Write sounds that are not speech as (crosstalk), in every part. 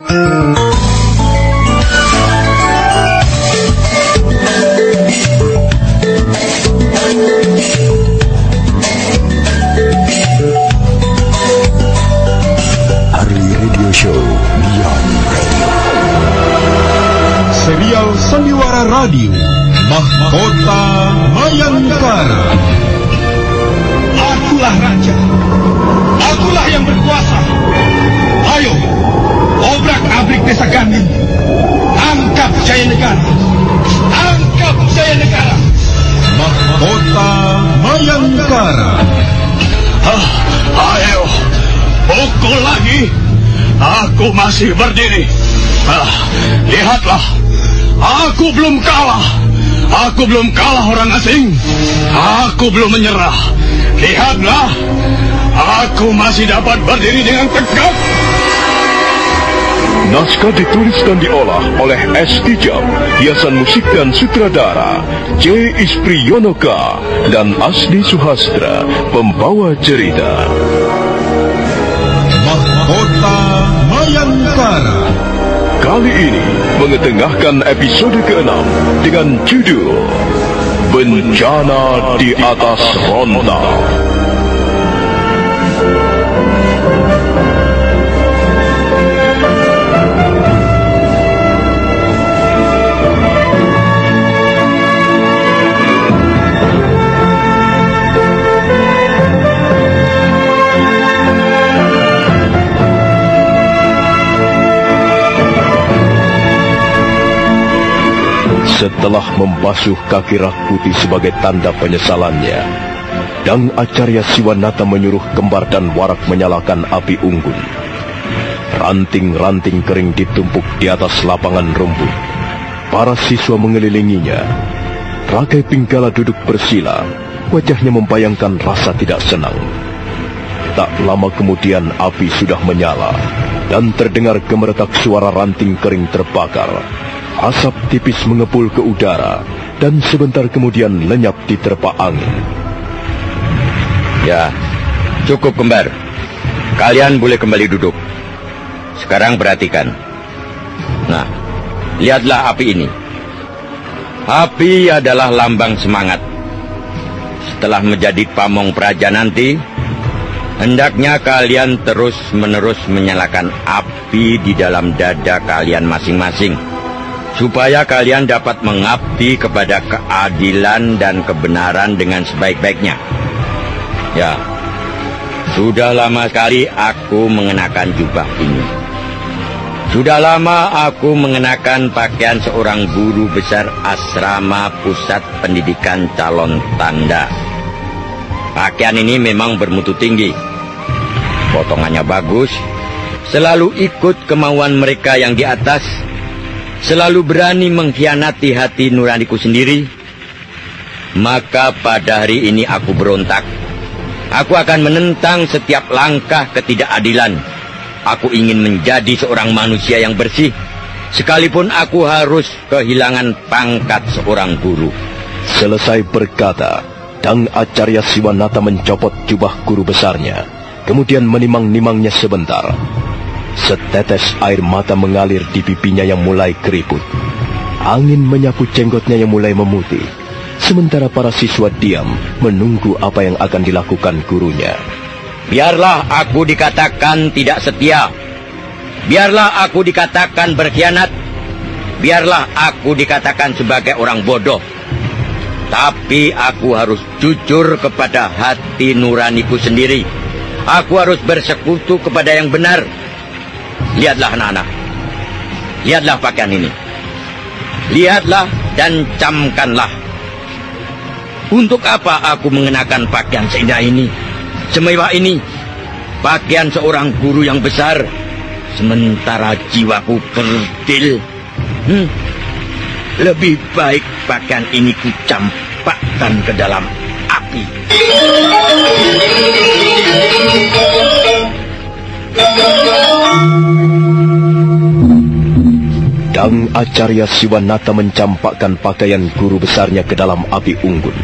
Hari masih berdiri. Ah, lihatlah, aku belum kalah. Aku belum kalah orang asing. Aku belum menyerah. Lihatlah, aku masih dapat berdiri dengan tegak. Naskah ditulis dan diolah oleh S. Tijab, hiasan musik dan sutradara C. Ispriyonoka dan Asdi Suhastra, pembawa cerita. Mayangkara Kali ini mengetengahkan episode ke-6 dengan judul Bencana di atas Ronda. Setelah membasuh kaki Rakuti sebagai tanda penyesalannya, Dang Acarya Siwanata menyuruh kembar dan warak menyalakan api unggun. Ranting-ranting kering ditumpuk di atas lapangan rumput. Para siswa mengelilinginya. Rakai Pinggala duduk bersila, wajahnya membayangkan rasa tidak senang. Tak lama kemudian api sudah menyala, dan terdengar gemeretak suara ranting kering terbakar. Asap tipis mengepul ke udara, dan sebentar kemudian lenyap di terpa angin. Ya, cukup kembar. Kalian boleh kembali duduk. Sekarang perhatikan. Nah, lihatlah api ini. Api adalah lambang semangat. Setelah menjadi pamong praja nanti, hendaknya kalian terus-menerus menyalakan api di dalam dada kalian masing-masing. Supaya kalian dapat mengabdi kepada keadilan dan kebenaran dengan sebaik-baiknya. Ya, sudah lama sekali aku mengenakan jubah ini. Sudah lama aku mengenakan pakaian seorang guru besar asrama pusat pendidikan calon tanda. Pakaian ini memang bermutu tinggi. Potongannya bagus, selalu ikut kemauan mereka yang di atas, selalu berani mengkhianati hati nuraniku sendiri. Maka pada hari ini aku berontak. Aku akan menentang setiap langkah ketidakadilan. Aku ingin menjadi seorang manusia yang bersih, sekalipun aku harus kehilangan pangkat seorang guru. Selesai berkata, Dang Acarya Siwanata mencopot jubah guru besarnya, kemudian menimang-nimangnya sebentar. Setetes air mata mengalir di pipinya yang mulai keriput. Angin menyapu jenggotnya yang mulai memutih. Sementara para siswa diam menunggu apa yang akan dilakukan gurunya. Biarlah aku dikatakan tidak setia. Biarlah aku dikatakan berkhianat. Biarlah aku dikatakan sebagai orang bodoh. Tapi aku harus jujur kepada hati nuraniku sendiri. Aku harus bersekutu kepada yang benar. Lihatlah anak-anak. Lihatlah pakaian ini. Lihatlah dan camkanlah. Untuk apa aku mengenakan pakaian seindah ini? Semewah ini? Pakaian seorang guru yang besar. Sementara jiwaku kerdil. Hmm. Lebih baik pakaian ini kucampakkan ke dalam api. Dang Acarya Siwanata mencampakkan pakaian guru besarnya ke dalam api unggun.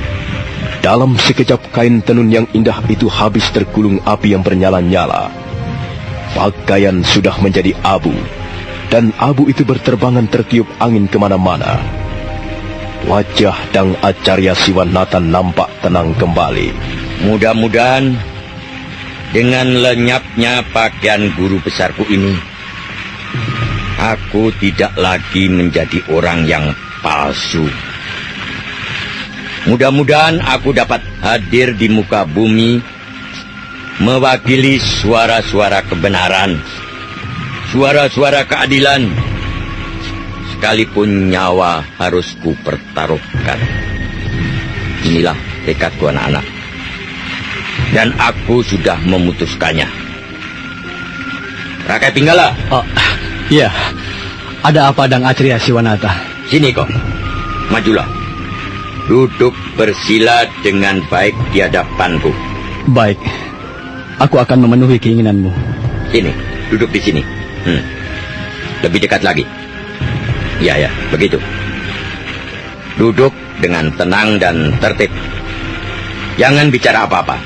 Dalam sekejap kain tenun yang indah itu habis tergulung api yang bernyala-nyala. Pakaian sudah menjadi abu, dan abu itu berterbangan tertiup angin ke mana-mana. Wajah Dang Acarya Siwanata nampak tenang kembali. Mudah-mudahan dengan lenyapnya pakaian guru besarku ini, aku tidak lagi menjadi orang yang palsu. Mudah-mudahan aku dapat hadir di muka bumi mewakili suara-suara kebenaran, suara-suara keadilan, sekalipun nyawa harus ku pertaruhkan. Inilah tekadku anak-anak. Dan aku sudah memutuskannya. Rakai Pinggala, Oh, iya. Ada apa Dang Acria Siwanata? sini kau. Majulah. Duduk bersila dengan baik di hadapanku. Baik. Aku akan memenuhi keinginanmu. Sini, duduk di sini. Hmm. Lebih dekat lagi. Ya, ya, begitu. Duduk dengan tenang dan tertib. Jangan bicara apa-apa.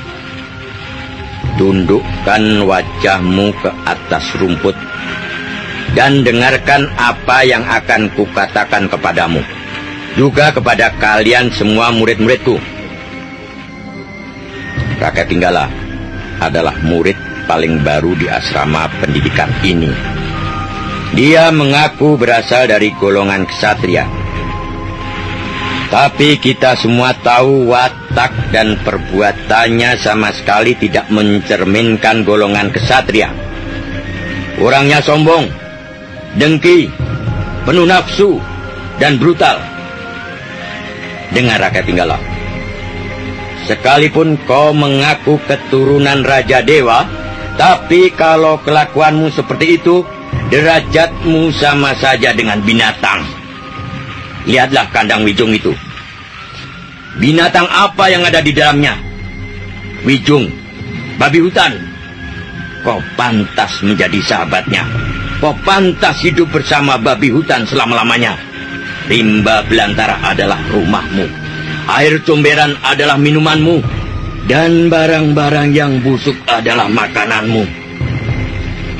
Tundukkan wajahmu ke atas rumput dan dengarkan apa yang akan kukatakan kepadamu. Juga kepada kalian semua murid-muridku. Kakek Tinggala adalah murid paling baru di asrama pendidikan ini. Dia mengaku berasal dari golongan kesatria. Tapi kita semua tahu watak dan perbuatannya sama sekali tidak mencerminkan golongan kesatria. Orangnya sombong, dengki, penuh nafsu, dan brutal. Dengar rakyat tinggalah. Sekalipun kau mengaku keturunan Raja Dewa, tapi kalau kelakuanmu seperti itu, derajatmu sama saja dengan binatang. Lihatlah kandang Wijung itu. Binatang apa yang ada di dalamnya? Wijung, babi hutan. Kau pantas menjadi sahabatnya. Kau pantas hidup bersama babi hutan selama-lamanya. Rimba belantara adalah rumahmu. Air comberan adalah minumanmu. Dan barang-barang yang busuk adalah makananmu.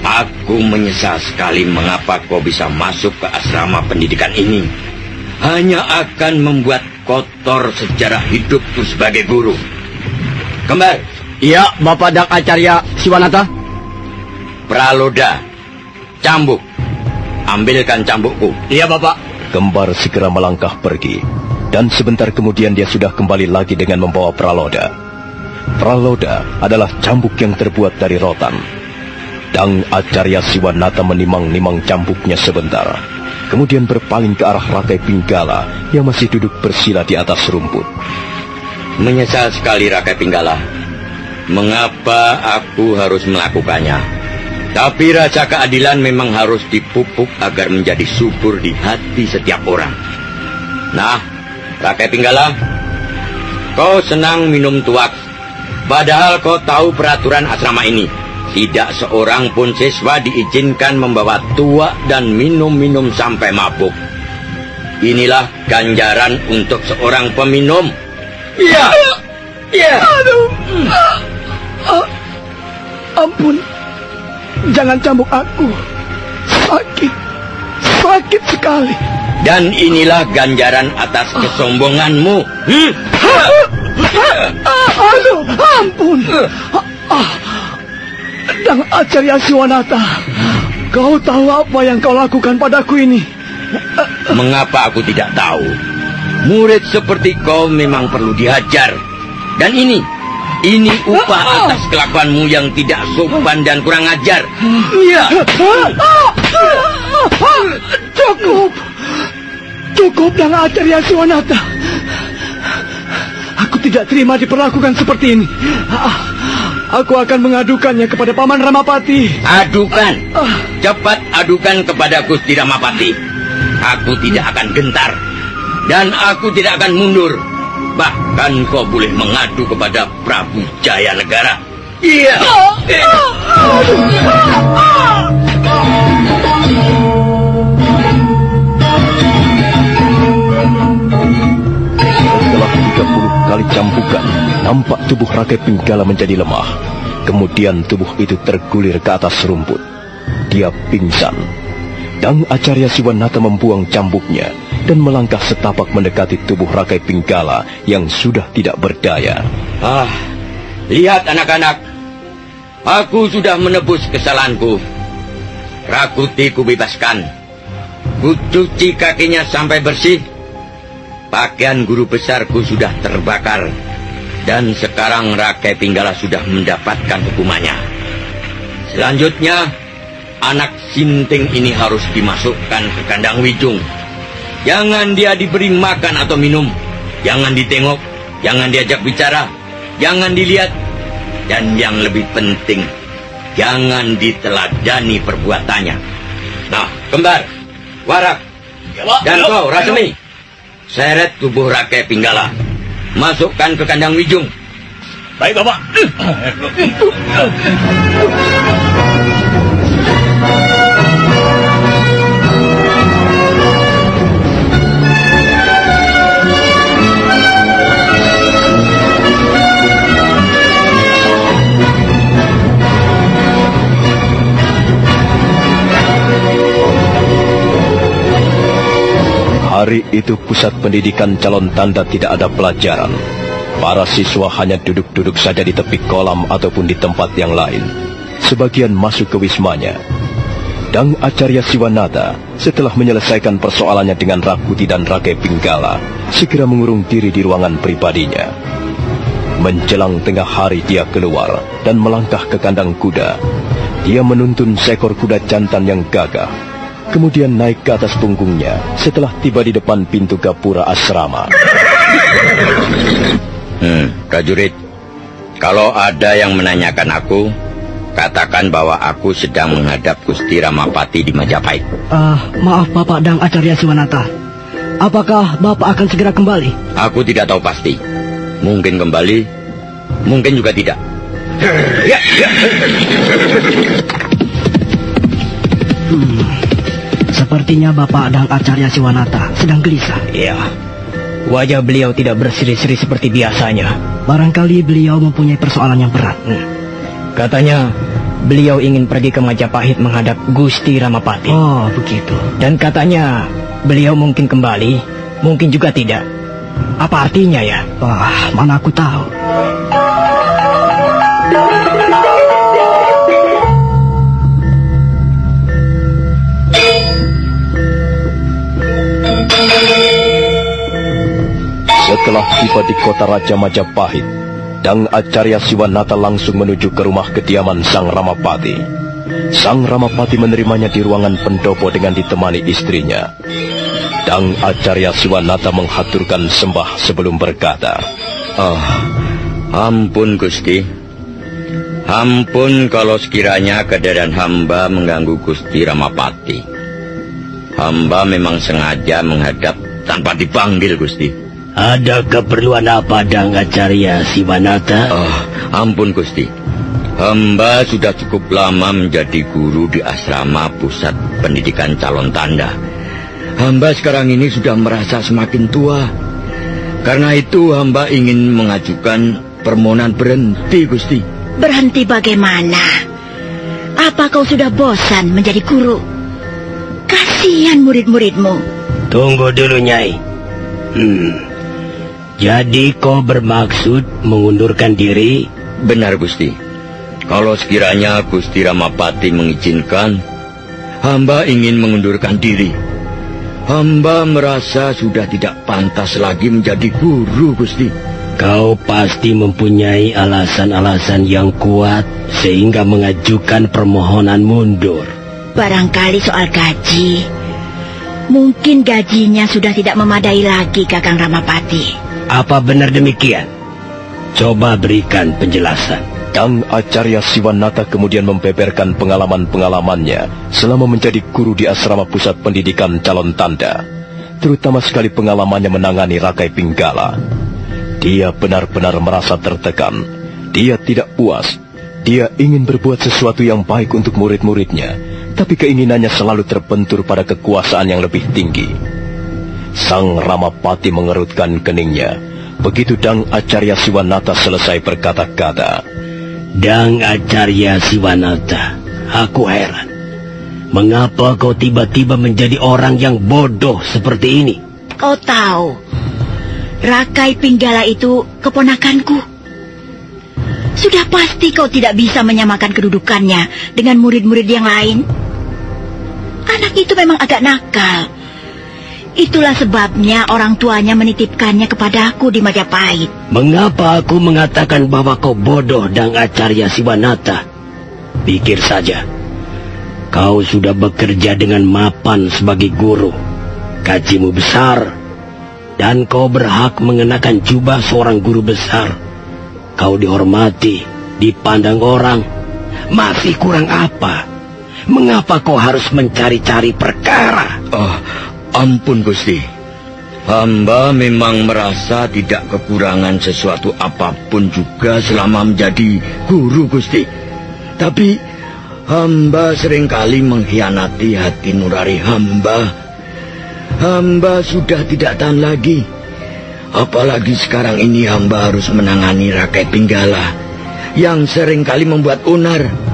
Aku menyesal sekali mengapa kau bisa masuk ke asrama pendidikan ini. Hanya akan membuat kotor sejarah hidupku sebagai guru. Kembar, Iya, Bapak Dang Acarya Siwanata. Praloda, cambuk. Ambilkan cambukku. Iya, Bapak. Kembar segera melangkah pergi, dan sebentar kemudian dia sudah kembali lagi dengan membawa praloda. Praloda adalah cambuk yang terbuat dari rotan. Dang Acarya Siwanata menimang-nimang cambuknya sebentar, kemudian berpaling ke arah Rakai Pinggala yang masih duduk bersila di atas rumput. Menyesal sekali Rakai Pinggala. Mengapa aku harus melakukannya? Tapi rasa keadilan memang harus dipupuk agar menjadi subur di hati setiap orang. Nah, Rakai Pinggala, kau senang minum tuak. Padahal kau tahu peraturan asrama ini. Tidak seorang pun siswa diizinkan membawa tuak dan minum-minum sampai mabuk. Inilah ganjaran untuk seorang peminum. Iya. Iya. Aduh. Ah, ampun. Jangan cambuk aku. Sakit. Sakit sekali. Dan inilah ganjaran atas kesombonganmu. Hmm? Ah, aduh, ampun. Ah, ah. Dang Acarya Siwanata. Kau tahu apa yang kau lakukan padaku ini? Mengapa aku tidak tahu? Murid seperti kau memang perlu dihajar. Dan ini, ini upah atas kelakuanmu yang tidak sopan dan kurang ajar. Iya. Cukup. Cukup Dang Acarya Siwanata. Aku tidak terima diperlakukan seperti ini. Ah, Aku akan mengadukannya kepada Paman Ramapati. Adukan. Cepat adukan kepada Gusti Ramapati. Aku tidak akan gentar. Dan aku tidak akan mundur. Bahkan kau boleh mengadu kepada Prabu Jaya Negara. Iya. Setelah 30 kali cambukan, nampak tubuh Rakai Pinggala menjadi lemah. Kemudian tubuh itu tergulir ke atas rumput. Dia pingsan. Dang Acarya Siwanata membuang cambuknya dan melangkah setapak mendekati tubuh Rakai Pinggala yang sudah tidak berdaya. Ah, lihat anak-anak. Aku sudah menebus kesalahanku. Rakuti kubebaskan. Kucuci kakinya sampai bersih. Pakaian guru besarku sudah terbakar. Dan sekarang Rakai Pinggala sudah mendapatkan hukumannya. Selanjutnya, anak Sinting ini harus dimasukkan ke kandang Wijung. Jangan dia diberi makan atau minum. Jangan ditengok. Jangan diajak bicara. Jangan dilihat. Dan yang lebih penting, jangan diteladani perbuatannya. Nah, kembar, warak, dan kau, Rasemi. Seret tubuh Rakai Pinggala. Masukkan ke kandang Wijung. Baik, Bapak. (clears throat) (clears throat) Hari itu pusat pendidikan calon tanda tidak ada pelajaran. Para siswa hanya duduk-duduk saja di tepi kolam ataupun di tempat yang lain. Sebagian masuk ke wismanya. Dang Acarya Siwanata setelah menyelesaikan persoalannya dengan Rakuti dan Rakai Pinggala, segera mengurung diri di ruangan pribadinya. Menjelang tengah hari dia keluar dan melangkah ke kandang kuda. Dia menuntun seekor kuda jantan yang gagah kemudian naik ke atas punggungnya setelah tiba di depan pintu gapura asrama. Hmm, prajurit, kalau ada yang menanyakan aku, katakan bahwa aku sedang menghadap Gusti Ramapati di Majapahit. Ah, maaf Bapak Dang Acarya Siwanata. Apakah Bapak akan segera kembali? Aku tidak tahu pasti. Mungkin kembali, mungkin juga tidak. Hmm, sepertinya Bapak Dang Acarya Siwanata sedang gelisah. Iya. Wajah beliau tidak berseri-seri seperti biasanya. Barangkali beliau mempunyai persoalan yang berat. Hmm. Katanya beliau ingin pergi ke Majapahit menghadap Gusti Ramapati. Oh, begitu. Dan katanya beliau mungkin kembali, mungkin juga tidak. Apa artinya ya? Wah, mana aku tahu. Setelah tiba di kota Raja Majapahit, Dang Acarya Siwanata langsung menuju ke rumah kediaman Sang Ramapati. Sang Ramapati menerimanya di ruangan pendopo dengan ditemani istrinya. Dang Acarya Siwanata menghaturkan sembah sebelum berkata, Oh, ampun Gusti. Ampun kalau sekiranya keadaan hamba mengganggu Gusti Ramapati. Hamba memang sengaja menghadap tanpa dipanggil Gusti. Ada keperluan apa Dangacarya Siwanata? Oh, ampun Gusti. Hamba sudah cukup lama menjadi guru di asrama pusat pendidikan calon tanda. Hamba sekarang ini sudah merasa semakin tua. Karena itu hamba ingin mengajukan permohonan berhenti Gusti. Berhenti bagaimana? Apa kau sudah bosan menjadi guru? Kasihan murid-muridmu. Tunggu dulu Nyai. Hmm. Jadi kau bermaksud mengundurkan diri? Benar Gusti. Kalau sekiranya Gusti Ramapati mengizinkan, hamba ingin mengundurkan diri. Hamba merasa sudah tidak pantas lagi menjadi guru, Gusti. Kau pasti mempunyai alasan-alasan yang kuat sehingga mengajukan permohonan mundur. Barangkali soal gaji. Mungkin gajinya sudah tidak memadai lagi, Kakang Ramapati. Apa benar demikian? Coba berikan penjelasan. Dang Acarya Siwanata kemudian membeberkan pengalaman-pengalamannya selama menjadi guru di asrama pusat pendidikan calon tanda. Terutama sekali pengalamannya menangani Rakai Pinggala. Dia benar-benar merasa tertekan. Dia tidak puas. Dia ingin berbuat sesuatu yang baik untuk murid-muridnya. Tapi keinginannya selalu terbentur pada kekuasaan yang lebih tinggi. Sang Ramapati mengerutkan keningnya. Begitu Dang Acarya Siwanata selesai berkata-kata. Dang Acarya Siwanata, aku heran. Mengapa kau tiba-tiba menjadi orang yang bodoh seperti ini? Kau tahu, Rakai Pinggala itu keponakanku. Sudah pasti kau tidak bisa menyamakan kedudukannya dengan murid-murid yang lain. Anak itu memang agak nakal. Itulah sebabnya orang tuanya menitipkannya kepadaku di Majapahit. Mengapa aku mengatakan bahwa kau bodoh dan Acarya Siwanata? Pikir saja, kau sudah bekerja dengan mapan sebagai guru. Gajimu besar, dan kau berhak mengenakan jubah seorang guru besar. Kau dihormati, dipandang orang. Masih kurang apa? Mengapa kau harus mencari-cari perkara? Oh, ampun Gusti. Hamba memang merasa tidak kekurangan sesuatu apa pun juga selama menjadi guru Gusti. Tapi hamba sering kali mengkhianati hati nurari hamba. Hamba sudah tidak tahan lagi. Apalagi sekarang ini hamba harus menangani rakyat Pinggala yang sering kali membuat unar.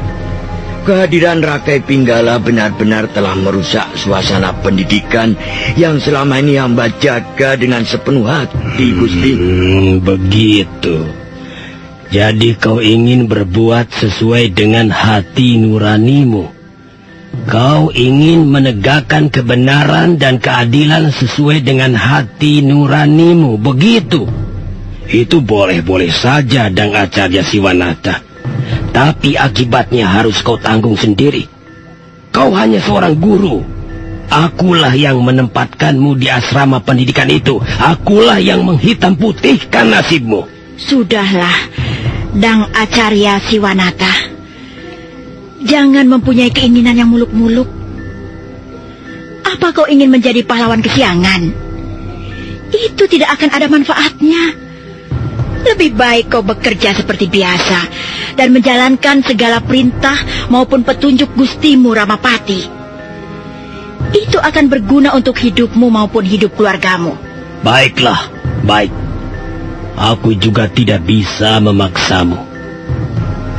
Kehadiran Rakai Pinggala benar-benar telah merusak suasana pendidikan yang selama ini hamba jaga dengan sepenuh hati, Gusti. Hmm, begitu. Jadi kau ingin berbuat sesuai dengan hati nuranimu. Kau ingin menegakkan kebenaran dan keadilan sesuai dengan hati nuranimu, begitu. Itu boleh-boleh saja, Dang Acarya Siwanata. Tapi akibatnya harus kau tanggung sendiri. Kau hanya seorang guru. Akulah yang menempatkanmu di asrama pendidikan itu. Akulah yang menghitam putihkan nasibmu. Sudahlah, Dang Acarya Siwanata. Jangan mempunyai keinginan yang muluk-muluk. Apa kau ingin menjadi pahlawan kesiangan? Itu tidak akan ada manfaatnya. Lebih baik kau bekerja seperti biasa dan menjalankan segala perintah maupun petunjuk Gustimu Ramapati. Itu akan berguna untuk hidupmu maupun hidup keluargamu. Baiklah, baik. Aku juga tidak bisa memaksamu.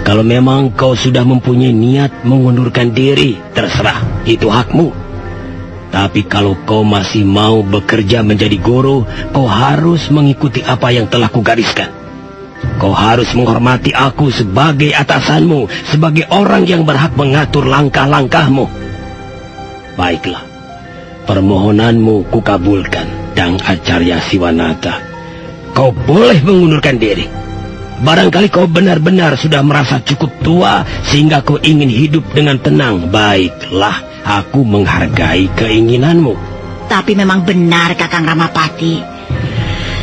Kalau memang kau sudah mempunyai niat mengundurkan diri, terserah, itu hakmu. Tapi kalau kau masih mau bekerja menjadi guru, kau harus mengikuti apa yang telah kugariskan. Kau harus menghormati aku sebagai atasanmu, sebagai orang yang berhak mengatur langkah-langkahmu. Baiklah, permohonanmu kukabulkan, Dang Acarya Siwanata. Kau boleh mengundurkan diri. Barangkali kau benar-benar sudah merasa cukup tua sehingga kau ingin hidup dengan tenang. Baiklah, aku menghargai keinginanmu. Tapi memang benar Kakang Ramapati.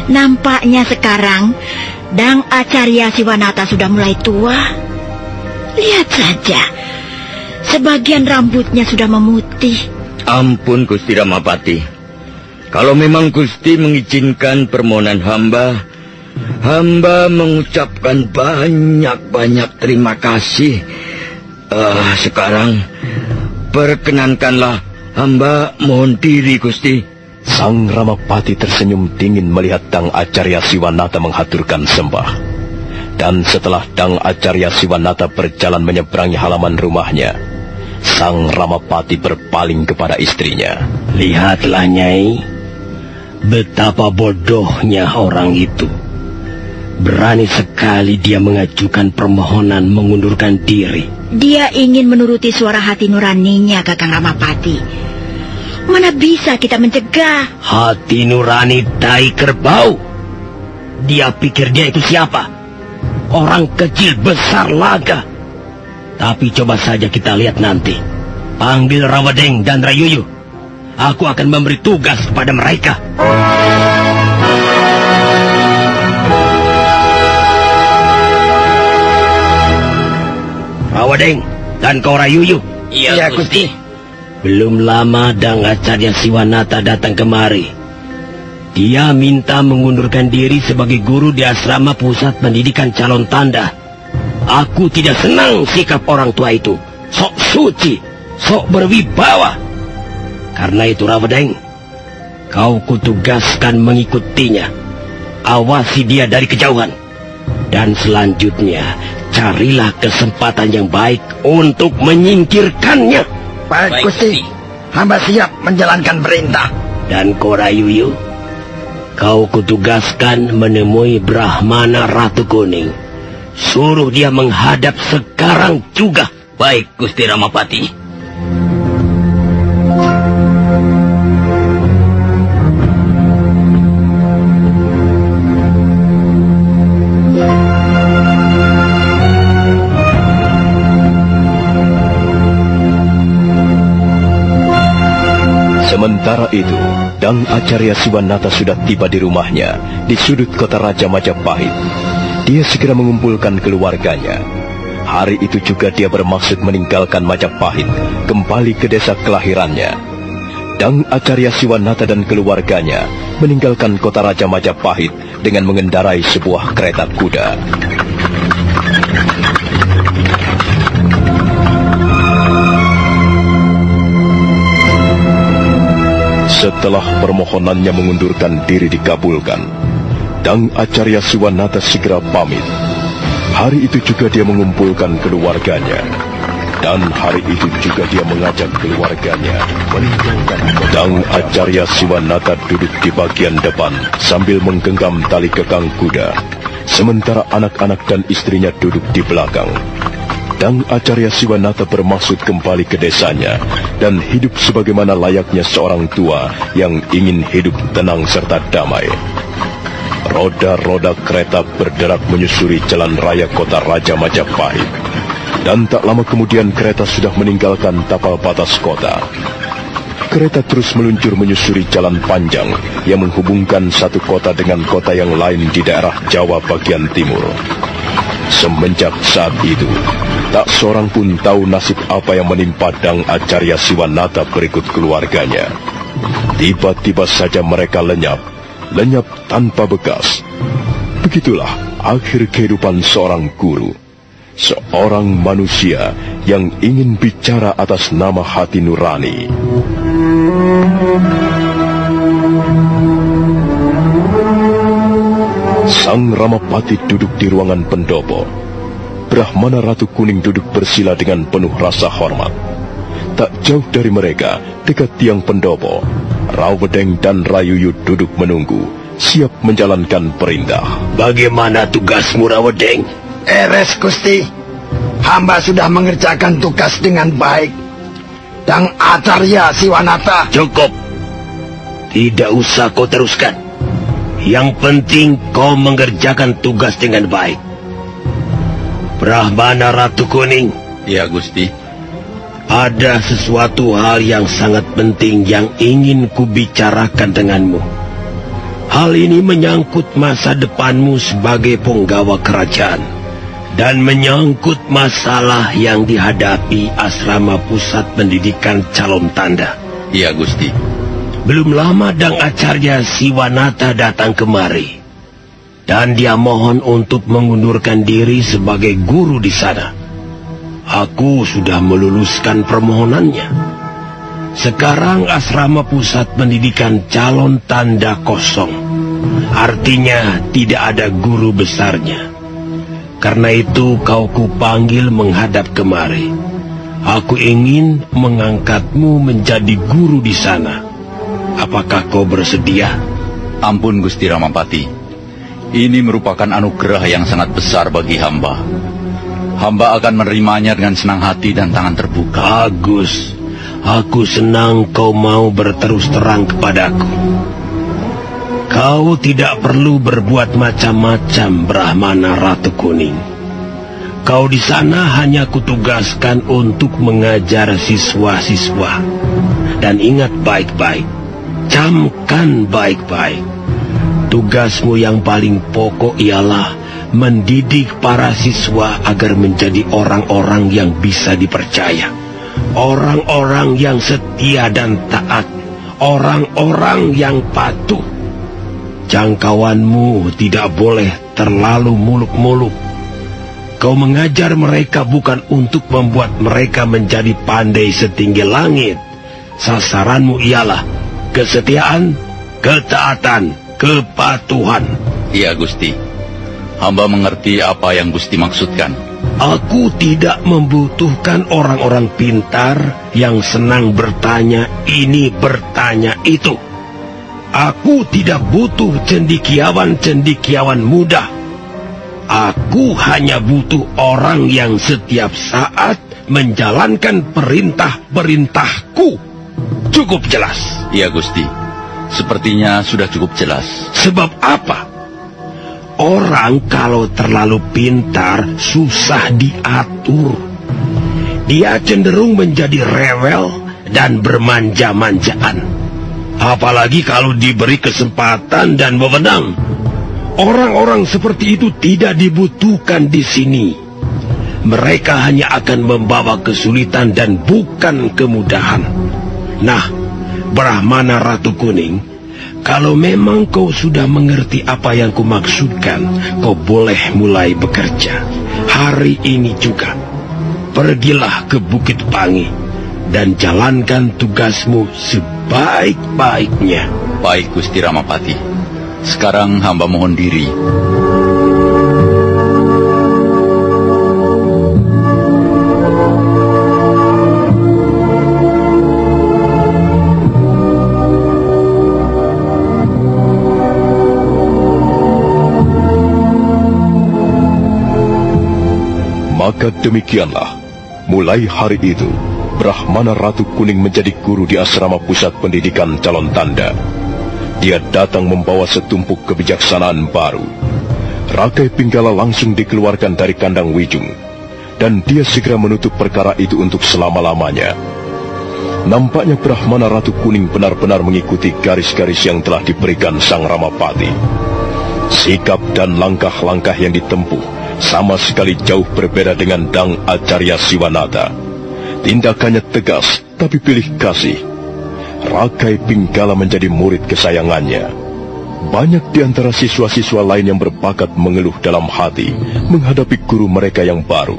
Nampaknya sekarang Dang Acarya Siwanata sudah mulai tua. Lihat saja, sebagian rambutnya sudah memutih. Ampun Gusti Ramapati. Kalau memang Gusti mengizinkan permohonan hamba, hamba mengucapkan banyak-banyak terima kasih. Uh, sekarang perkenankanlah hamba mohon diri Gusti. Sang Ramapati tersenyum dingin melihat Dang Acarya Siwanata menghaturkan sembah. Dan setelah Dang Acarya Siwanata berjalan menyeberangi halaman rumahnya, Sang Ramapati berpaling kepada istrinya. Lihatlah, Nyai. Betapa bodohnya orang itu. Berani sekali dia mengajukan permohonan mengundurkan diri. Dia ingin menuruti suara hati nuraninya, Kakang Ramapati. Mana bisa kita mencegah? Hati nurani tai kerbau. Dia pikir dia itu siapa? Orang kecil besar laga. Tapi coba saja kita lihat nanti. Panggil Rawadeng dan Rayuyu. Aku akan memberi tugas kepada mereka. Rawadeng dan kau Rayuyu. Iya, ya, Gusti. Belum lama Dang Acarya Siwanata datang kemari. Dia minta mengundurkan diri sebagai guru di asrama pusat pendidikan calon tanda. Aku tidak senang sikap orang tua itu. Sok suci, sok berwibawa. Karena itu Rawadeng, kau kutugaskan mengikutinya. Awasi dia dari kejauhan. Dan selanjutnya, carilah kesempatan yang baik untuk menyingkirkannya. Baik, Gusti. Hamba siap menjalankan perintah. Dan Korayuyu, kau kutugaskan menemui Brahmana Ratu Kuning. Suruh dia menghadap sekarang juga. Baik, Gusti Ramapati. Sementara itu, Dang Acarya Siwanata sudah tiba di rumahnya di sudut kota Raja Majapahit. Dia segera mengumpulkan keluarganya. Hari itu juga dia bermaksud meninggalkan Majapahit, kembali ke desa kelahirannya. Dang Acarya Siwanata dan keluarganya meninggalkan kota Raja Majapahit dengan mengendarai sebuah kereta kuda. Setelah permohonannya mengundurkan diri dikabulkan, Dang Acarya Siwanata segera pamit. Hari itu juga dia mengumpulkan keluarganya. Dan hari itu juga dia mengajak keluarganya Dang Acarya Siwanata duduk di bagian depan sambil menggenggam tali kekang kuda. Sementara anak-anak dan istrinya duduk di belakang. Dang Acarya Siwanata bermaksud kembali ke desanya dan hidup sebagaimana layaknya seorang tua yang ingin hidup tenang serta damai. Roda-roda kereta berderak menyusuri jalan raya kota Raja Majapahit. Dan tak lama kemudian kereta sudah meninggalkan tapal batas kota. Kereta terus meluncur menyusuri jalan panjang yang menghubungkan satu kota dengan kota yang lain di daerah Jawa bagian timur. Semenjak saat itu, tak seorang pun tahu nasib apa yang menimpa Dang Acarya Siwanata berikut keluarganya. Tiba-tiba saja mereka lenyap, lenyap tanpa bekas. Begitulah akhir kehidupan seorang guru. Seorang manusia yang ingin bicara atas nama hati nurani. Sang Ramapati duduk di ruangan pendopo. Brahmana Ratu Kuning duduk bersila dengan penuh rasa hormat. Tak jauh dari mereka, dekat tiang pendopo, Rawedeng dan Rayuyu duduk menunggu, siap menjalankan perintah. Bagaimana tugasmu, Rawedeng? Eres, Gusti. Hamba sudah mengerjakan tugas dengan baik. Dang Acarya Siwanata. Cukup. Tidak usah kau teruskan. Yang penting kau mengerjakan tugas dengan baik. Brahmana Ratu Kuning. Ya, Gusti. Ada sesuatu hal yang sangat penting yang ingin kubicarakan denganmu. Hal ini menyangkut masa depanmu sebagai penggawa kerajaan dan menyangkut masalah yang dihadapi asrama pusat pendidikan calon tanda. Iya, Gusti. Belum lama Dang Acarya Siwanata datang kemari. Dan dia mohon untuk mengundurkan diri sebagai guru di sana. Aku sudah meluluskan permohonannya. Sekarang asrama pusat pendidikan calon tanda kosong. Artinya tidak ada guru besarnya. Karena itu kau kupanggil menghadap kemari. Aku ingin mengangkatmu menjadi guru di sana. Apakah kau bersedia? Ampun Gusti Ramapati. Ini merupakan anugerah yang sangat besar bagi hamba. Hamba akan menerimanya dengan senang hati dan tangan terbuka. Bagus. Aku senang kau mau berterus terang kepadaku. Kau tidak perlu berbuat macam-macam, Brahmana Ratu Kuning. Kau di sana hanya kutugaskan untuk mengajar siswa-siswa. Dan ingat baik-baik, camkan baik-baik. Tugasmu yang paling pokok ialah mendidik para siswa agar menjadi orang-orang yang bisa dipercaya. Orang-orang yang setia dan taat. Orang-orang yang patuh. Jangkauanmu tidak boleh terlalu muluk-muluk. Kau mengajar mereka bukan untuk membuat mereka menjadi pandai setinggi langit. Sasaranmu ialah kesetiaan, ketaatan, kepatuhan. Iya, Gusti. Hamba mengerti apa yang Gusti maksudkan. Aku tidak membutuhkan orang-orang pintar yang senang bertanya ini bertanya itu. Aku tidak butuh cendikiawan-cendikiawan muda. Aku hanya butuh orang yang setiap saat menjalankan perintah-perintahku. Cukup jelas. Iya, Gusti. Sepertinya sudah cukup jelas. Sebab apa? Orang kalau terlalu pintar susah diatur. Dia cenderung menjadi rewel dan bermanja-manjaan. Apalagi kalau diberi kesempatan dan wewenang. Orang-orang seperti itu tidak dibutuhkan di sini. Mereka hanya akan membawa kesulitan dan bukan kemudahan. Nah, Brahmana Ratu Kuning, kalau memang kau sudah mengerti apa yang kumaksudkan, kau boleh mulai bekerja. Hari ini juga. Pergilah ke Bukit Pangi dan jalankan tugasmu sebaik-baiknya. Baik, Gusti Ramapati. Sekarang hamba mohon diri. Maka demikianlah, mulai hari itu, Brahmana Ratu Kuning menjadi guru di asrama pusat pendidikan calon tanda. Dia datang membawa setumpuk kebijaksanaan baru. Rakai Pinggala langsung dikeluarkan dari kandang Wijung, dan dia segera menutup perkara itu untuk selama-lamanya. Nampaknya Brahmana Ratu Kuning benar-benar mengikuti garis-garis yang telah diberikan Sang Ramapati. Sikap dan langkah-langkah yang ditempuh sama sekali jauh berbeda dengan Dang Acarya Siwanata. Tindakannya tegas, tapi pilih kasih. Rakai Pinggala menjadi murid kesayangannya. Banyak di antara siswa-siswa lain yang berbakat mengeluh dalam hati menghadapi guru mereka yang baru.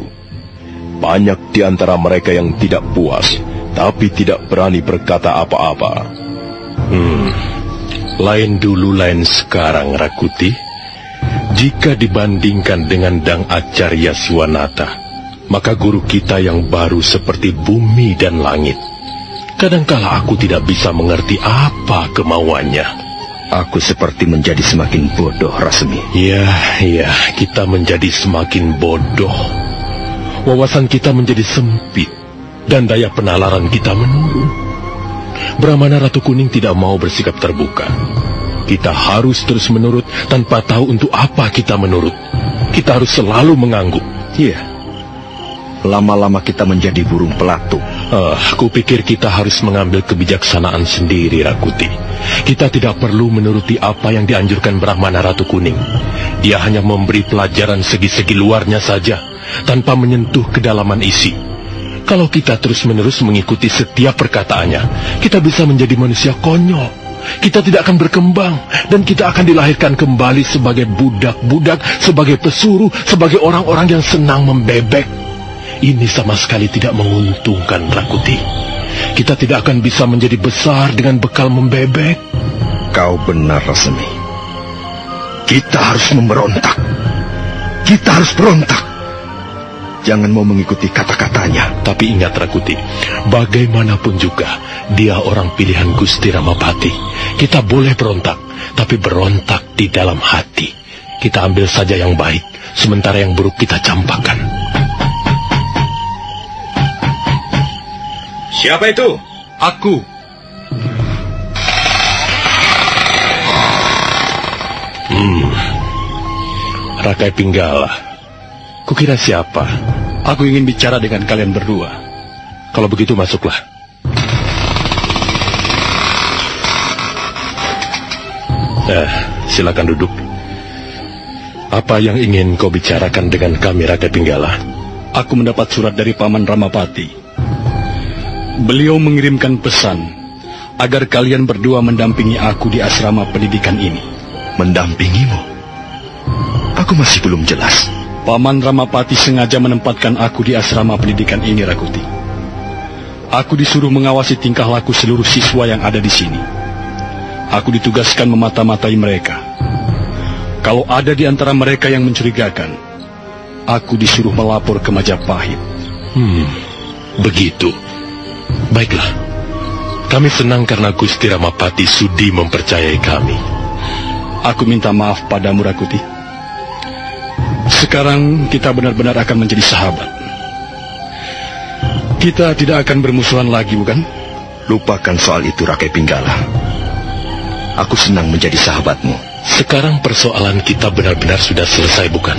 Banyak di antara mereka yang tidak puas, tapi tidak berani berkata apa-apa. Hmm, lain dulu lain sekarang, Rakuti. Jika dibandingkan dengan Dang Acarya Siwanata, maka guru kita yang baru seperti bumi dan langit. Kadangkala aku tidak bisa mengerti apa kemauannya. Aku seperti menjadi semakin bodoh, Rasmi. Ya, ya, kita menjadi semakin bodoh. Wawasan kita menjadi sempit, dan daya penalaran kita menurun. Brahmana Ratu Kuning tidak mau bersikap terbuka. Kita harus terus menurut tanpa tahu untuk apa kita menurut. Kita harus selalu mengangguk. Iya. Lama-lama kita menjadi burung pelatu. Uh, aku pikir kita harus mengambil kebijaksanaan sendiri, Rakuti. Kita tidak perlu menuruti apa yang dianjurkan Brahmana Ratu Kuning. Dia hanya memberi pelajaran segi-segi luarnya saja, tanpa menyentuh kedalaman isi. Kalau kita terus-menerus mengikuti setiap perkataannya, kita bisa menjadi manusia konyol. Kita tidak akan berkembang, dan kita akan dilahirkan kembali sebagai budak-budak, sebagai pesuruh, sebagai orang-orang yang senang membebek. Ini sama sekali tidak menguntungkan Rakuti. Kita tidak akan bisa menjadi besar dengan bekal membebek. Kau benar, Rasmi. Kita harus memberontak. Kita harus berontak. Jangan mau mengikuti kata-katanya. Tapi ingat Rakuti, bagaimanapun juga dia orang pilihan Gusti Ramapati. Kita boleh berontak, tapi berontak di dalam hati. Kita ambil saja yang baik, sementara yang buruk kita campakkan. Siapa itu? Aku. Hmm. Rakai Pinggala. Kukira siapa? Aku ingin bicara dengan kalian berdua. Kalau begitu masuklah. Eh, silakan duduk. Apa yang ingin kau bicarakan dengan kami, Rakai Pinggala? Aku mendapat surat dari Paman Ramapati. Beliau mengirimkan pesan agar kalian berdua mendampingi aku di asrama pendidikan ini. Mendampingimu? Aku masih belum jelas. Paman Ramapati sengaja menempatkan aku di asrama pendidikan ini, Rakuti. Aku disuruh mengawasi tingkah laku seluruh siswa yang ada di sini. Aku ditugaskan memata-matai mereka. Kalau ada di antara mereka yang mencurigakan, aku disuruh melapor ke Majapahit. Hmm, begitu. Baiklah. Kami senang karena Gusti Ramapati sudi mempercayai kami. Aku minta maaf padamu, Rakuti. Sekarang kita benar-benar akan menjadi sahabat. Kita tidak akan bermusuhan lagi, bukan? Lupakan soal itu, Rakai Pinggala. Aku senang menjadi sahabatmu. Sekarang persoalan kita benar-benar sudah selesai, bukan?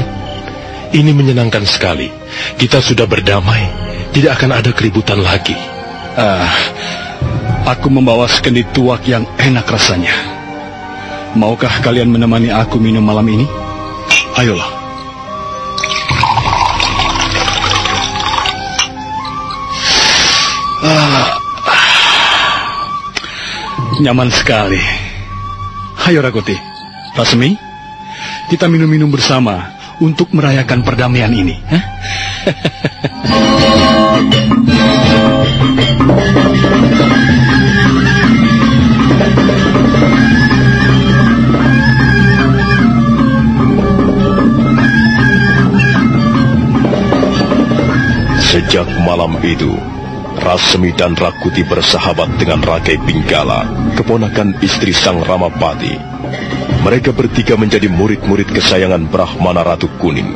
Ini menyenangkan sekali. Kita sudah berdamai. Tidak akan ada keributan lagi. Ah, aku membawa sekendi tuak yang enak rasanya. Maukah kalian menemani aku minum malam ini? Ayolah. Nyaman sekali. Ayo Rakuti, Lasmi, kita minum-minum bersama untuk merayakan perdamaian ini. Sejak malam itu, Rasmi dan Rakuti bersahabat dengan Rakai Pinggala, keponakan istri Sang Ramapati. Mereka bertiga menjadi murid-murid kesayangan Brahmana Ratu Kuning.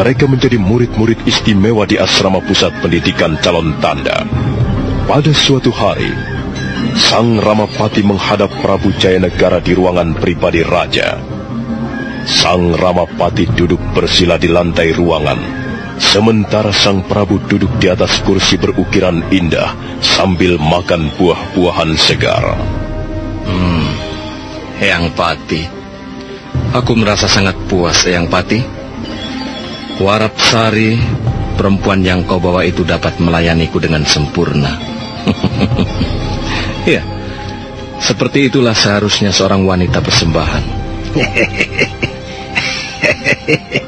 Mereka menjadi murid-murid istimewa di asrama pusat pendidikan calon tanda. Pada suatu hari, Sang Ramapati menghadap Prabu Jayanegara di ruangan pribadi raja. Sang Ramapati duduk bersila di lantai ruangan Sementara sang Prabu duduk di atas kursi berukiran indah sambil makan buah-buahan segar. Hmm, Eyang Pati, aku merasa sangat puas, Eyang Pati. Warap Sari, perempuan yang kau bawa itu dapat melayaniku dengan sempurna. (laughs) ya, seperti itulah seharusnya seorang wanita persembahan. (laughs)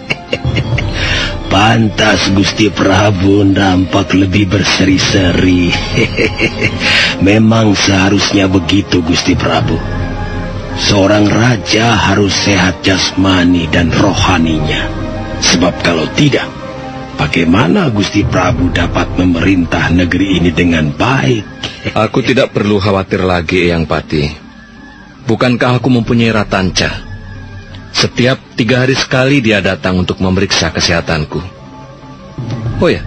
Pantas Gusti Prabu nampak lebih berseri-seri. (laughs) Memang seharusnya begitu Gusti Prabu. Seorang raja harus sehat jasmani dan rohaninya. Sebab kalau tidak, bagaimana Gusti Prabu dapat memerintah negeri ini dengan baik? (laughs) Aku tidak perlu khawatir lagi, Yang Pati. Bukankah aku mempunyai ratanca? Setiap tiga hari sekali dia datang untuk memeriksa kesehatanku. Oh ya,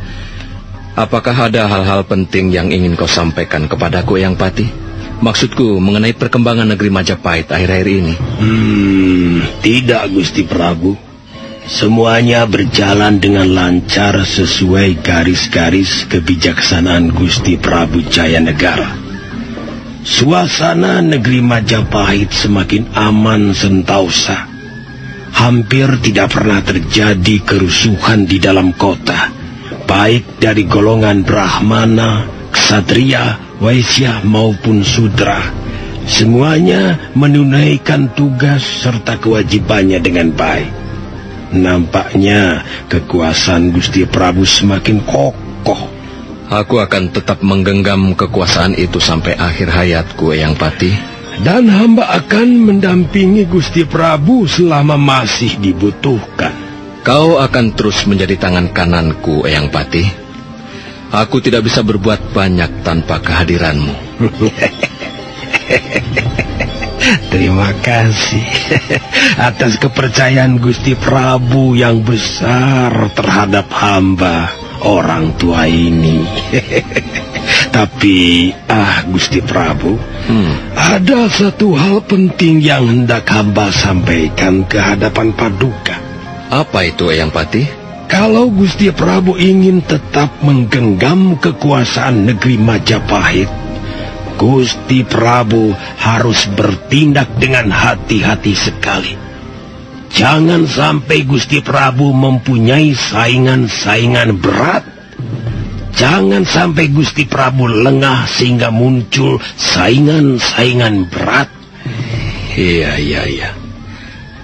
apakah ada hal-hal penting yang ingin kau sampaikan kepadaku, Yang Pati? Maksudku mengenai perkembangan negeri Majapahit akhir-akhir ini. Hmm, tidak Gusti Prabu. Semuanya berjalan dengan lancar sesuai garis-garis kebijaksanaan Gusti Prabu Jaya Negara. Suasana negeri Majapahit semakin aman sentausa hampir tidak pernah terjadi kerusuhan di dalam kota, baik dari golongan Brahmana, Ksatria, Waisya maupun Sudra. Semuanya menunaikan tugas serta kewajibannya dengan baik. Nampaknya kekuasaan Gusti Prabu semakin kokoh. Aku akan tetap menggenggam kekuasaan itu sampai akhir hayatku, Yang Pati dan hamba akan mendampingi Gusti Prabu selama masih dibutuhkan. Kau akan terus menjadi tangan kananku, Eyang Pati. Aku tidak bisa berbuat banyak tanpa kehadiranmu. (laughs) Terima kasih atas kepercayaan Gusti Prabu yang besar terhadap hamba orang tua ini. (laughs) Tapi, ah Gusti Prabu, hmm. ada satu hal penting yang hendak hamba sampaikan ke hadapan Paduka. Apa itu, Eyang Pati? Kalau Gusti Prabu ingin tetap menggenggam kekuasaan negeri Majapahit, Gusti Prabu harus bertindak dengan hati-hati sekali. Jangan sampai Gusti Prabu mempunyai saingan-saingan berat Jangan sampai Gusti Prabu lengah sehingga muncul saingan-saingan berat. Iya, iya, iya.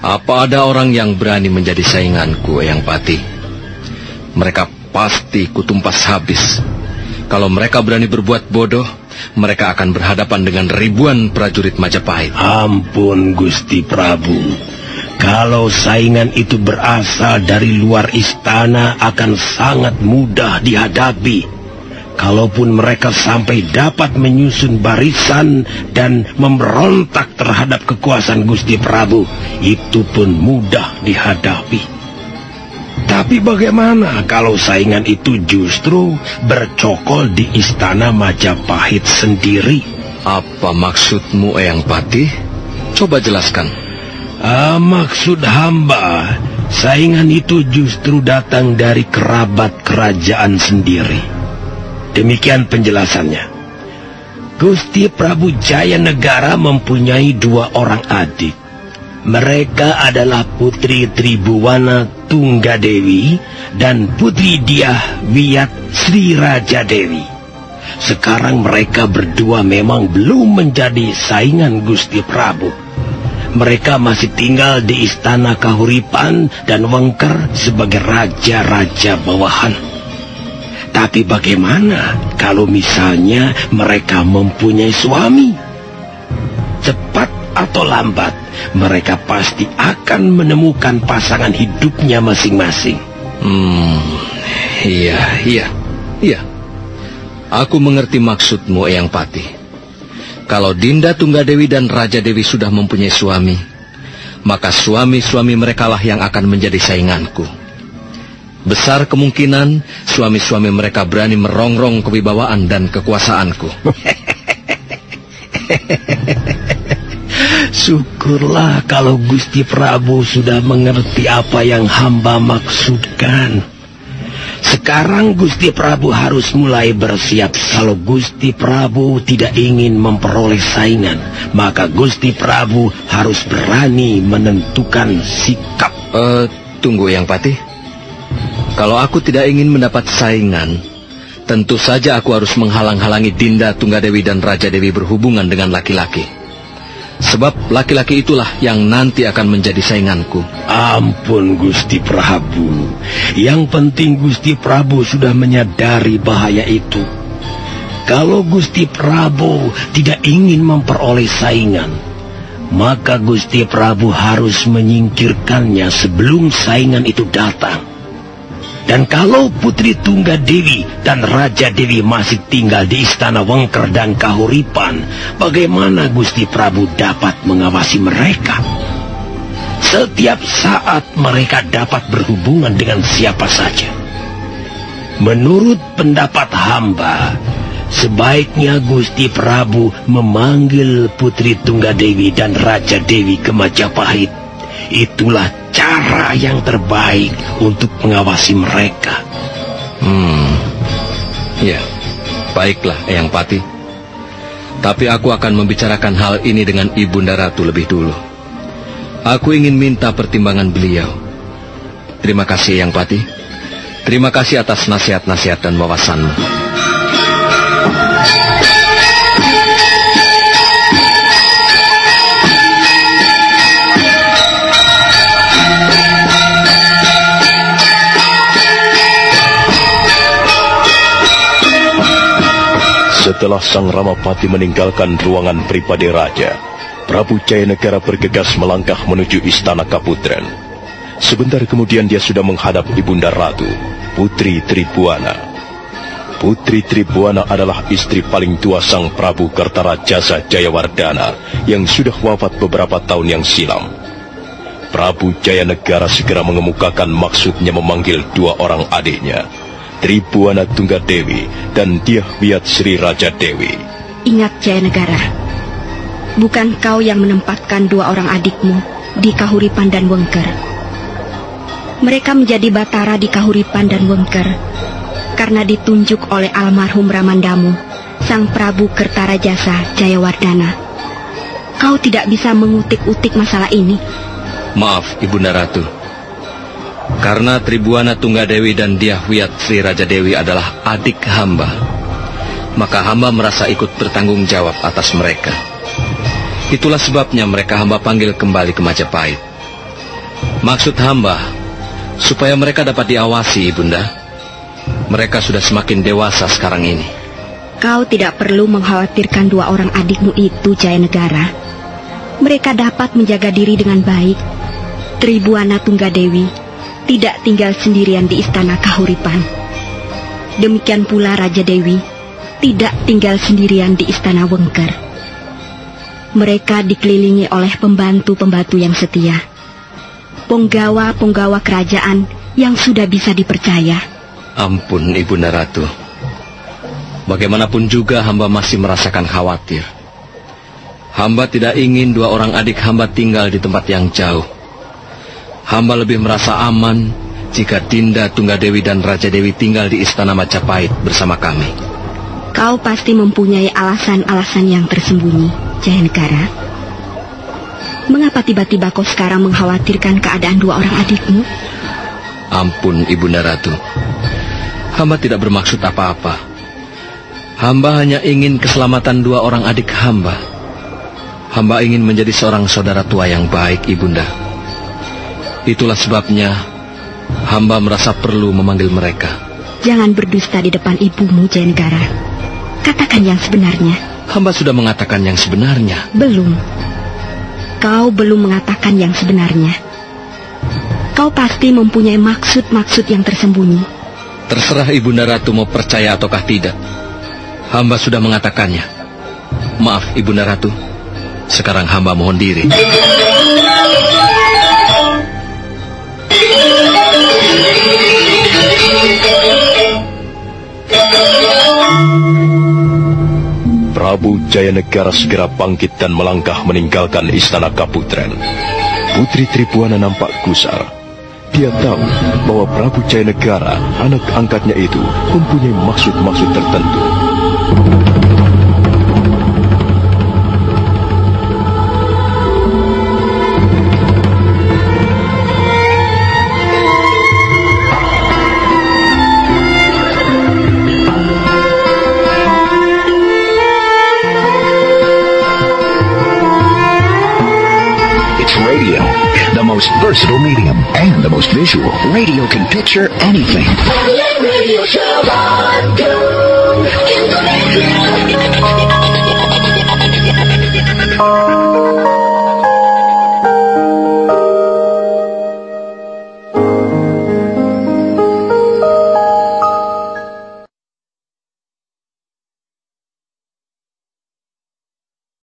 Apa ada orang yang berani menjadi sainganku, Yang Pati? Mereka pasti kutumpas habis. Kalau mereka berani berbuat bodoh, mereka akan berhadapan dengan ribuan prajurit Majapahit. Ampun, Gusti Prabu. Kalau saingan itu berasal dari luar istana akan sangat mudah dihadapi. Kalaupun mereka sampai dapat menyusun barisan dan memberontak terhadap kekuasaan Gusti Prabu, itu pun mudah dihadapi. Tapi bagaimana kalau saingan itu justru bercokol di istana Majapahit sendiri? Apa maksudmu, Eyang Patih? Coba jelaskan. Ah, maksud hamba, saingan itu justru datang dari kerabat kerajaan sendiri. Demikian penjelasannya. Gusti Prabu Jaya Negara mempunyai dua orang adik. Mereka adalah Putri Tribuwana Tunggadewi dan Putri Diah Wiyat Sri Raja Dewi. Sekarang mereka berdua memang belum menjadi saingan Gusti Prabu. Mereka masih tinggal di istana Kahuripan dan Wengker sebagai raja-raja bawahan. Tapi bagaimana kalau misalnya mereka mempunyai suami? Cepat atau lambat, mereka pasti akan menemukan pasangan hidupnya masing-masing. Hmm, iya, iya, iya. Aku mengerti maksudmu, Eyang Patih. Kalau Dinda Tunggadewi dan Raja Dewi sudah mempunyai suami, maka suami-suami mereka lah yang akan menjadi sainganku. Besar kemungkinan suami-suami mereka berani merongrong kewibawaan dan kekuasaanku. (laughs) Syukurlah kalau Gusti Prabu sudah mengerti apa yang hamba maksudkan. Sekarang Gusti Prabu harus mulai bersiap kalau Gusti Prabu tidak ingin memperoleh saingan, maka Gusti Prabu harus berani menentukan sikap. Uh, tunggu yang patih. Kalau aku tidak ingin mendapat saingan, tentu saja aku harus menghalang-halangi Dinda Tunggadewi dan Raja Dewi berhubungan dengan laki-laki. Sebab laki-laki itulah yang nanti akan menjadi sainganku. Ampun Gusti Prabu. Yang penting Gusti Prabu sudah menyadari bahaya itu. Kalau Gusti Prabu tidak ingin memperoleh saingan, maka Gusti Prabu harus menyingkirkannya sebelum saingan itu datang. Dan kalau Putri Tunggadewi dan Raja Dewi masih tinggal di Istana Wengker dan Kahuripan, bagaimana Gusti Prabu dapat mengawasi mereka? Setiap saat mereka dapat berhubungan dengan siapa saja. Menurut pendapat hamba, sebaiknya Gusti Prabu memanggil Putri Tunggadewi dan Raja Dewi ke Majapahit Itulah cara yang terbaik untuk mengawasi mereka. Hmm, ya, baiklah Eyang Pati. Tapi aku akan membicarakan hal ini dengan Ibunda Ratu lebih dulu. Aku ingin minta pertimbangan beliau. Terima kasih Eyang Pati. Terima kasih atas nasihat-nasihat dan wawasanmu. Setelah Sang Ramapati meninggalkan ruangan pribadi raja, Prabu Jayanegara bergegas melangkah menuju istana Kaputren. Sebentar kemudian dia sudah menghadap Ibunda Ratu, Putri Tribuana. Putri Tribuana adalah istri paling tua Sang Prabu Kertarajasa Jayawardana yang sudah wafat beberapa tahun yang silam. Prabu Jayanegara segera mengemukakan maksudnya memanggil dua orang adiknya, Tribuana Tunggadewi dan Diahwiat Sri Raja Dewi. Ingat Jaya Negara, bukan kau yang menempatkan dua orang adikmu di Kahuripan dan Wengker. Mereka menjadi batara di Kahuripan dan Wengker karena ditunjuk oleh almarhum Ramandamu, Sang Prabu Kertarajasa Jayawardana. Kau tidak bisa mengutik-utik masalah ini. Maaf, Ibunda Ratu. Karena Tribuana Tunggadewi dan Diahwiat Sri Raja Dewi adalah adik hamba, maka hamba merasa ikut bertanggung jawab atas mereka. Itulah sebabnya mereka hamba panggil kembali ke Majapahit. Maksud hamba, supaya mereka dapat diawasi, Bunda. Mereka sudah semakin dewasa sekarang ini. Kau tidak perlu mengkhawatirkan dua orang adikmu itu, Jaya Negara. Mereka dapat menjaga diri dengan baik Tribuana Tunggadewi tidak tinggal sendirian di istana Kahuripan. Demikian pula Raja Dewi tidak tinggal sendirian di istana Wengker. Mereka dikelilingi oleh pembantu-pembantu yang setia. Penggawa-penggawa kerajaan yang sudah bisa dipercaya. Ampun Ibu Naratu. Bagaimanapun juga hamba masih merasakan khawatir. Hamba tidak ingin dua orang adik hamba tinggal di tempat yang jauh. Hamba lebih merasa aman jika Dinda Tunggadewi dan Raja Dewi tinggal di Istana Majapahit bersama kami. Kau pasti mempunyai alasan-alasan yang tersembunyi, Jayanegara. Mengapa tiba-tiba kau sekarang mengkhawatirkan keadaan dua orang adikmu? Ampun, Ibu Naratu. Hamba tidak bermaksud apa-apa. Hamba hanya ingin keselamatan dua orang adik hamba. Hamba ingin menjadi seorang saudara tua yang baik, Ibunda. Itulah sebabnya hamba merasa perlu memanggil mereka. Jangan berdusta di depan ibumu, Jayanegara. Katakan yang sebenarnya. Hamba sudah mengatakan yang sebenarnya. Belum. Kau belum mengatakan yang sebenarnya. Kau pasti mempunyai maksud-maksud yang tersembunyi. Terserah Ibunda Ratu mau percaya ataukah tidak. Hamba sudah mengatakannya. Maaf Ibunda Ratu. Sekarang hamba mohon diri. Prabu Jayanegara segera bangkit dan melangkah meninggalkan istana Kaputren. Putri Tribuana nampak gusar. Dia tahu bahwa Prabu Jayanegara, anak angkatnya itu, mempunyai maksud-maksud tertentu. Versatile medium and the most visual. Radio can picture anything. Radio Show